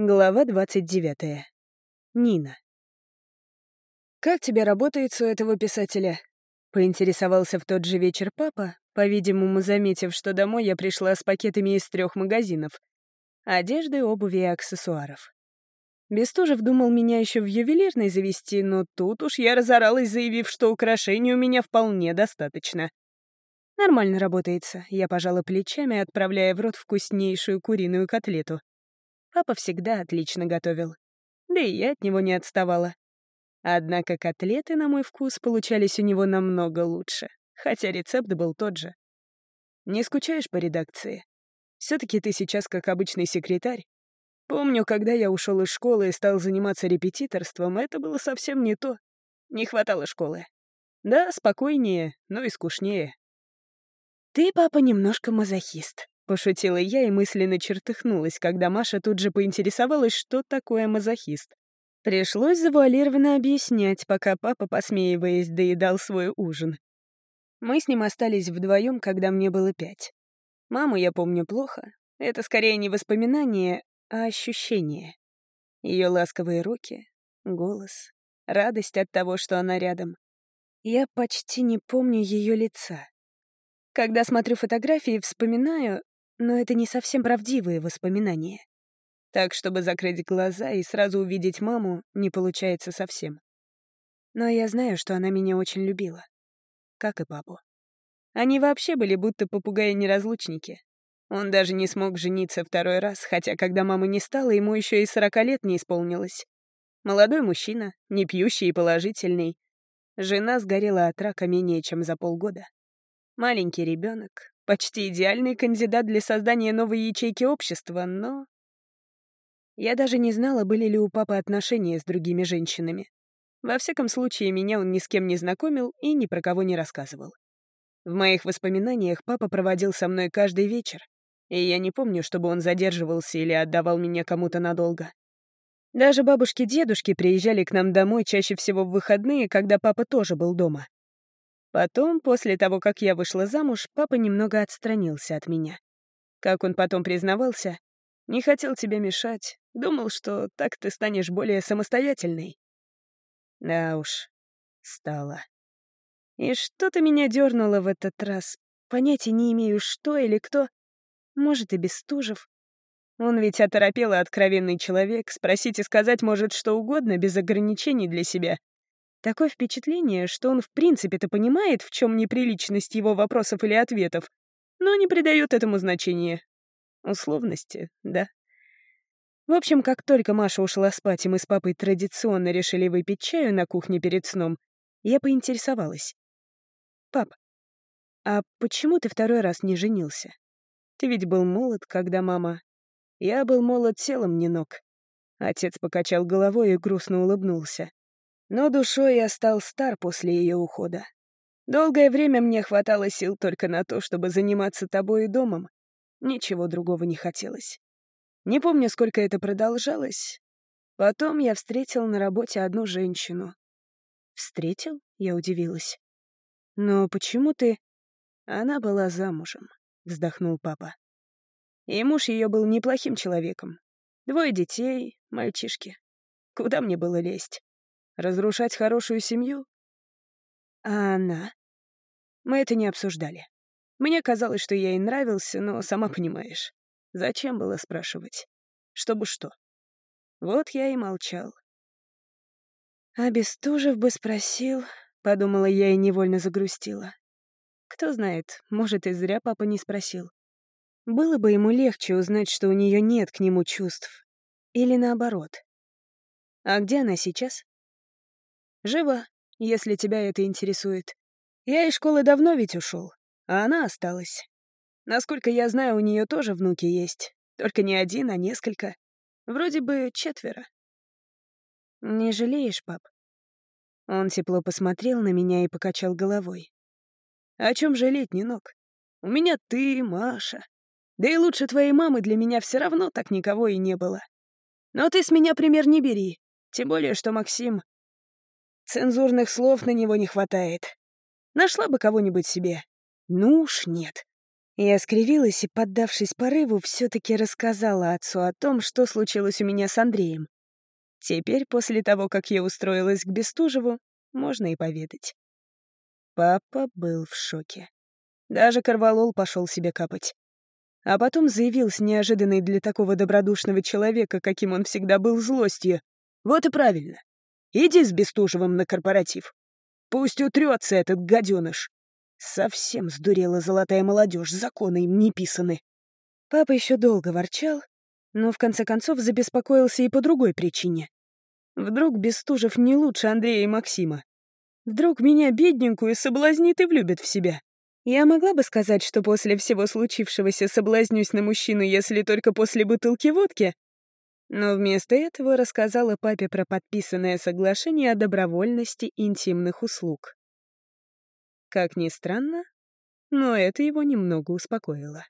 Глава 29. Нина. «Как тебе работает у этого писателя?» — поинтересовался в тот же вечер папа, по-видимому, заметив, что домой я пришла с пакетами из трех магазинов — одежды, обуви и аксессуаров. Бестужев думал меня еще в ювелирной завести, но тут уж я разоралась, заявив, что украшений у меня вполне достаточно. Нормально работается, я пожала плечами, отправляя в рот вкуснейшую куриную котлету. Папа всегда отлично готовил. Да и я от него не отставала. Однако котлеты, на мой вкус, получались у него намного лучше, хотя рецепт был тот же. Не скучаешь по редакции? все таки ты сейчас как обычный секретарь. Помню, когда я ушел из школы и стал заниматься репетиторством, это было совсем не то. Не хватало школы. Да, спокойнее, но и скучнее. Ты, папа, немножко мазохист. Пошутила я и мысленно чертыхнулась, когда Маша тут же поинтересовалась, что такое мазохист. Пришлось завуалированно объяснять, пока папа, посмеиваясь, доедал свой ужин. Мы с ним остались вдвоем, когда мне было пять. Маму я помню плохо. Это скорее не воспоминание, а ощущение. Ее ласковые руки, голос, радость от того, что она рядом. Я почти не помню ее лица. Когда смотрю фотографии, вспоминаю, но это не совсем правдивые воспоминания. Так, чтобы закрыть глаза и сразу увидеть маму, не получается совсем. Но я знаю, что она меня очень любила. Как и папу. Они вообще были будто попугаи-неразлучники. Он даже не смог жениться второй раз, хотя когда мамы не стало, ему еще и сорока лет не исполнилось. Молодой мужчина, не пьющий и положительный. Жена сгорела от рака менее чем за полгода. Маленький ребенок, Почти идеальный кандидат для создания новой ячейки общества, но... Я даже не знала, были ли у папы отношения с другими женщинами. Во всяком случае, меня он ни с кем не знакомил и ни про кого не рассказывал. В моих воспоминаниях папа проводил со мной каждый вечер, и я не помню, чтобы он задерживался или отдавал меня кому-то надолго. Даже бабушки-дедушки приезжали к нам домой чаще всего в выходные, когда папа тоже был дома. Потом, после того, как я вышла замуж, папа немного отстранился от меня. Как он потом признавался, не хотел тебе мешать, думал, что так ты станешь более самостоятельной. Да уж, стало. И что-то меня дернуло в этот раз. Понятия не имею, что или кто. Может, и Бестужев. Он ведь оторопелый откровенный человек, спросить и сказать может что угодно, без ограничений для себя. Такое впечатление, что он в принципе-то понимает, в чем неприличность его вопросов или ответов, но не придает этому значения. Условности, да. В общем, как только Маша ушла спать, и мы с папой традиционно решили выпить чаю на кухне перед сном, я поинтересовалась. «Пап, а почему ты второй раз не женился? Ты ведь был молод, когда мама...» «Я был молод телом, не ног». Отец покачал головой и грустно улыбнулся. Но душой я стал стар после ее ухода. Долгое время мне хватало сил только на то, чтобы заниматься тобой и домом. Ничего другого не хотелось. Не помню, сколько это продолжалось. Потом я встретил на работе одну женщину. «Встретил?» — я удивилась. «Но почему ты...» «Она была замужем», — вздохнул папа. И муж ее был неплохим человеком. Двое детей, мальчишки. Куда мне было лезть? Разрушать хорошую семью? А она? Мы это не обсуждали. Мне казалось, что я ей нравился, но, сама понимаешь, зачем было спрашивать? Чтобы что? Вот я и молчал. А Бестужев бы спросил, подумала я и невольно загрустила. Кто знает, может, и зря папа не спросил. Было бы ему легче узнать, что у нее нет к нему чувств. Или наоборот. А где она сейчас? Жива, если тебя это интересует. Я из школы давно ведь ушел, а она осталась. Насколько я знаю, у нее тоже внуки есть. Только не один, а несколько. Вроде бы четверо. Не жалеешь, пап? Он тепло посмотрел на меня и покачал головой. О чем жалеть, Нинок? У меня ты, Маша. Да и лучше твоей мамы для меня все равно так никого и не было. Но ты с меня пример не бери. Тем более, что Максим Цензурных слов на него не хватает. Нашла бы кого-нибудь себе. Ну уж нет. Я скривилась и, поддавшись порыву, все-таки рассказала отцу о том, что случилось у меня с Андреем. Теперь, после того, как я устроилась к Бестужеву, можно и поведать. Папа был в шоке. Даже корвалол пошел себе капать. А потом заявил с неожиданной для такого добродушного человека, каким он всегда был, злостью. «Вот и правильно. Иди с Бестужевым на корпоратив. Пусть утрется этот гаденыш. Совсем сдурела золотая молодежь, законы им не писаны. Папа еще долго ворчал, но в конце концов забеспокоился и по другой причине. Вдруг Бестужев не лучше Андрея и Максима. Вдруг меня, бедненькую, соблазнит и влюбит в себя. Я могла бы сказать, что после всего случившегося соблазнюсь на мужчину, если только после бутылки водки, но вместо этого рассказала папе про подписанное соглашение о добровольности интимных услуг. Как ни странно, но это его немного успокоило.